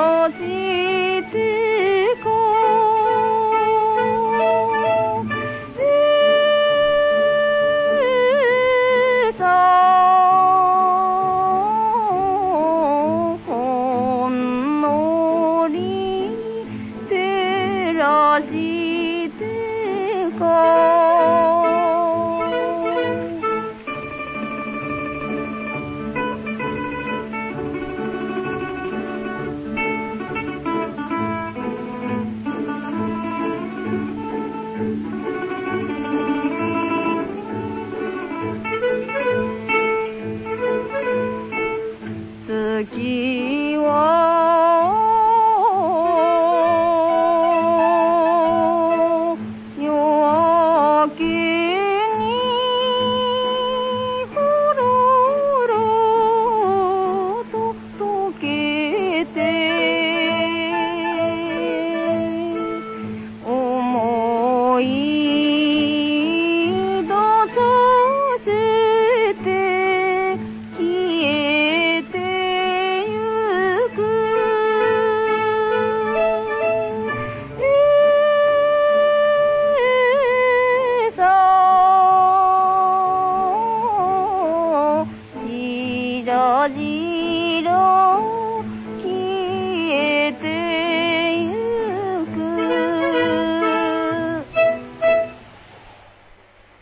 哦亲手机。